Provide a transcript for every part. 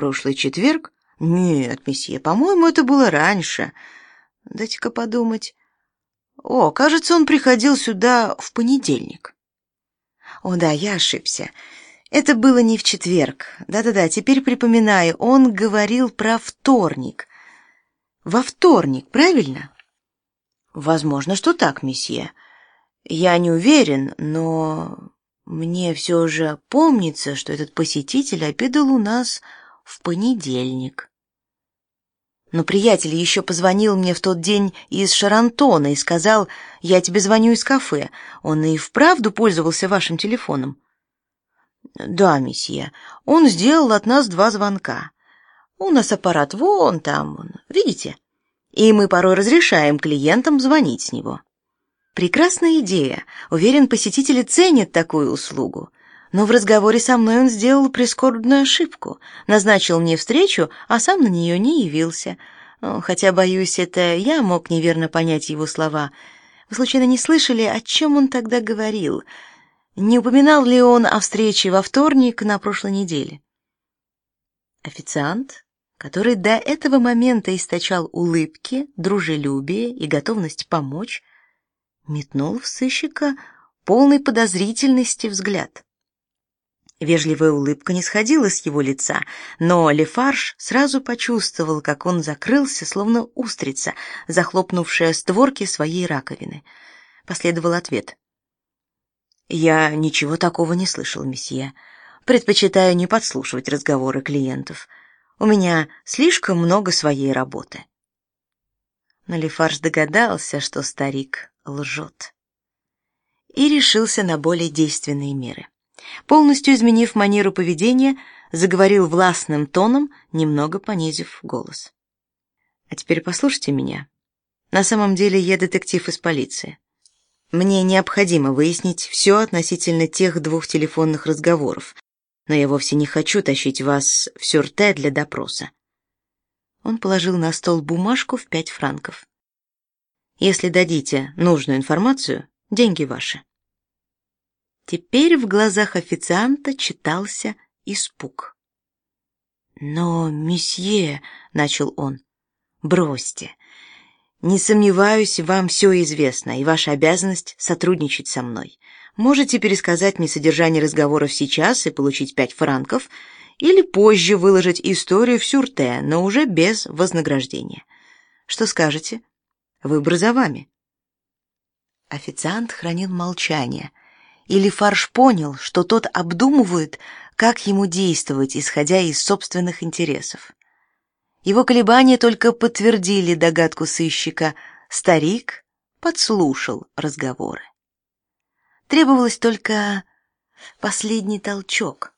прошлый четверг? Нет, месье, по-моему, это было раньше. Дайте-ка подумать. О, кажется, он приходил сюда в понедельник. О, да, я ошибся. Это было не в четверг. Да-да-да, теперь припоминаю, он говорил про вторник. Во вторник, правильно? Возможно, что так, месье. Я не уверен, но мне все же помнится, что этот посетитель обедал у нас в понедельник. Но приятель еще позвонил мне в тот день из Шарантона и сказал: "Я тебе звоню из кафе". Он и вправду пользовался вашим телефоном. Да, месье. Он сделал от нас два звонка. У нас аппарат вон там, видите? И мы порой разрешаем клиентам звонить с него. Прекрасная идея. Уверен, посетители ценят такую услугу. Но в разговоре со мной он сделал прискорбную ошибку. Назначил мне встречу, а сам на нее не явился. Хотя, боюсь, это я мог неверно понять его слова. Вы случайно не слышали, о чем он тогда говорил? Не упоминал ли он о встрече во вторник на прошлой неделе? Официант, который до этого момента источал улыбки, дружелюбие и готовность помочь, метнул в сыщика полный подозрительности взгляд. Вежливая улыбка не сходила с его лица, но Лефарж сразу почувствовал, как он закрылся, словно устрица, захлопнувшая створки своей раковины. Последовал ответ. Я ничего такого не слышал, месье. Предпочитаю не подслушивать разговоры клиентов. У меня слишком много своей работы. Но Лефарж догадался, что старик лжет. И решился на более действенные меры. Полностью изменив манеру поведения, заговорил властным тоном, немного понизив голос. А теперь послушайте меня. На самом деле я детектив из полиции. Мне необходимо выяснить все относительно тех двух телефонных разговоров, но я вовсе не хочу тащить вас в сюрте для допроса. Он положил на стол бумажку в пять франков. Если дадите нужную информацию, деньги ваши. Теперь в глазах официанта читался испуг. Но, месье, начал он. Бросьте. Не сомневаюсь, вам все известно, и ваша обязанность сотрудничать со мной. Можете пересказать мне содержание разговоров сейчас и получить пять франков, или позже выложить историю в сюрте, но уже без вознаграждения. Что скажете? Выбор за вами. Официант хранил молчание, или Фарш понял, что тот обдумывает, как ему действовать, исходя из собственных интересов. Его колебания только подтвердили догадку сыщика. Старик подслушал разговоры. Требовалось только последний толчок.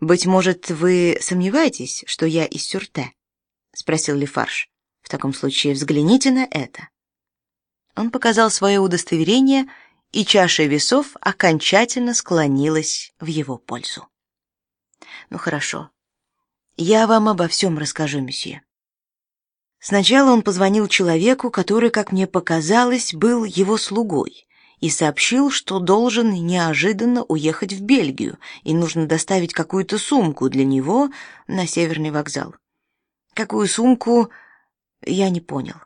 Быть может, вы сомневаетесь, что я из Сюрте? спросил Лефарж. В таком случае взгляните на это. Он показал свое удостоверение, и чаша весов окончательно склонилась в его пользу. Ну хорошо. Я вам обо всем расскажу, месье. Сначала он позвонил человеку, который, как мне показалось, был его слугой, и сообщил, что должен неожиданно уехать в Бельгию, и нужно доставить какую-то сумку для него на северный вокзал. Какую сумку, я не понял.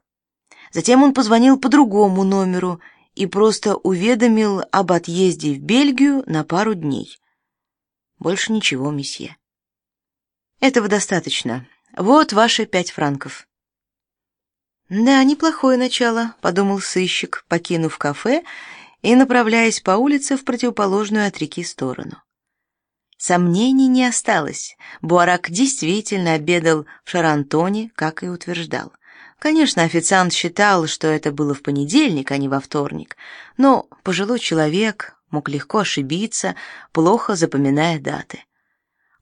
Затем он позвонил по другому номеру и просто уведомил об отъезде в Бельгию на пару дней. Больше ничего, месье. Этого достаточно. Вот ваши пять франков. Да, неплохое начало, подумал сыщик, покинув кафе и направляясь по улице в противоположную от реки сторону. Сомнений не осталось. Буарак действительно обедал в Шарантоне, как и утверждал. Конечно, официант считал, что это было в понедельник, а не во вторник, но пожилой человек мог легко ошибиться, плохо запоминая даты.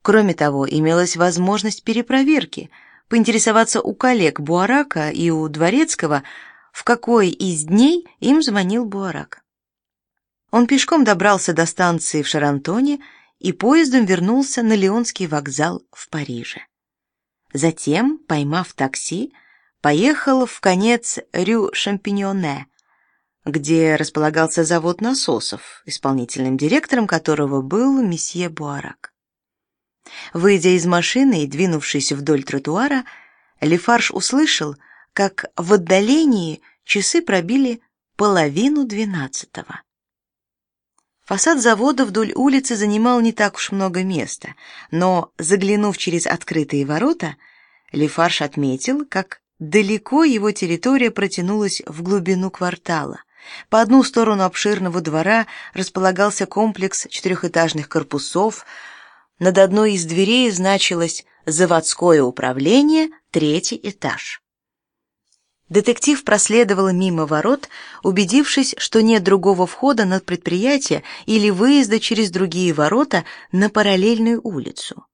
Кроме того, имелась возможность перепроверки, поинтересоваться у коллег Буарака и у Дворецкого, в какой из дней им звонил Буарак. Он пешком добрался до станции в Шарантоне и поездом вернулся на Леонский вокзал в Париже. Затем, поймав такси, поехал в конец Рю Шампиньоне, где располагался завод насосов, исполнительным директором которого был месье Буарак. Выйдя из машины и двинувшись вдоль тротуара, Лефарж услышал, как в отдалении часы пробили половину двенадцатого. Фасад завода вдоль улицы занимал не так уж много места, но, заглянув через открытые ворота, Лефарж отметил, как далеко его территория протянулась в глубину квартала. По одну сторону обширного двора располагался комплекс четырехэтажных корпусов. Над одной из дверей значилось «Заводское управление, третий этаж». Детектив проследовал мимо ворот, убедившись, что нет другого входа на предприятие или выезда через другие ворота на параллельную улицу.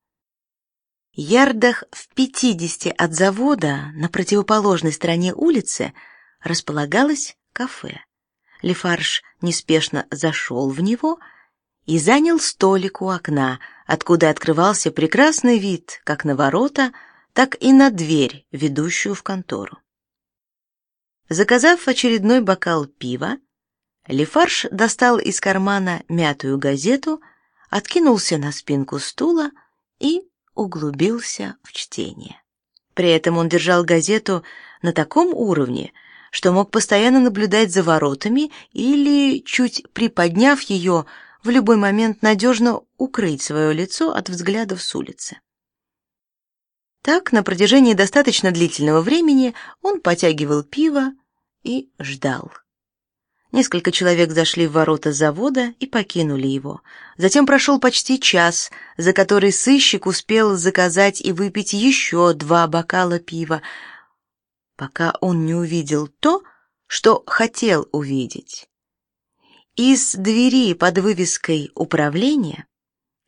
Ярдах в пятидесяти от завода на противоположной стороне улицы располагалось кафе. Лефарж неспешно зашел в него и занял столик у окна, откуда открывался прекрасный вид как на ворота, так и на дверь, ведущую в контору. Заказав очередной бокал пива, Лефарж достал из кармана мятую газету, откинулся на спинку стула и углубился в чтение. При этом он держал газету на таком уровне, что мог постоянно наблюдать за воротами или, чуть приподняв ее, в любой момент надежно укрыть свое лицо от взглядов с улицы. Так, на протяжении достаточно длительного времени он потягивал пиво и ждал. Несколько человек зашли в ворота завода и покинули его. Затем прошел почти час, за который сыщик успел заказать и выпить еще два бокала пива, пока он не увидел то, что хотел увидеть. Из двери под вывеской «Управление»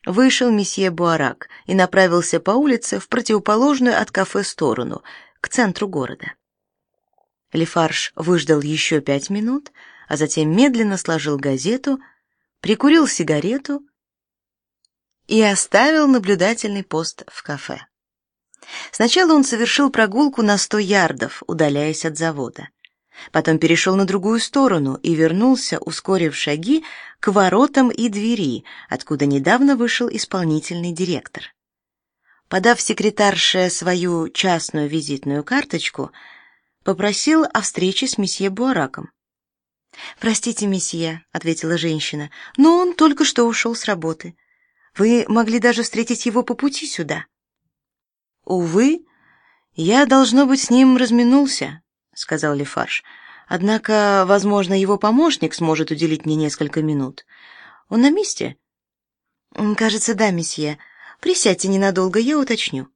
вышел месье Буарак и направился по улице в противоположную от кафе сторону, к центру города. Лефарж выждал еще пять минут, а затем медленно сложил газету, прикурил сигарету и оставил наблюдательный пост в кафе. Сначала он совершил прогулку на сто ярдов, удаляясь от завода. Потом перешел на другую сторону и вернулся, ускорив шаги, к воротам и двери, откуда недавно вышел исполнительный директор. Подав секретарше свою частную визитную карточку, попросил о встрече с месье Буараком. «Простите, месье», — ответила женщина, — «но он только что ушел с работы. Вы могли даже встретить его по пути сюда». Увы, я должно быть с ним разминулся, сказал Лефарж. Однако, возможно, его помощник сможет уделить мне несколько минут. Он на месте? Кажется, да, месье. Присядьте ненадолго, я уточню.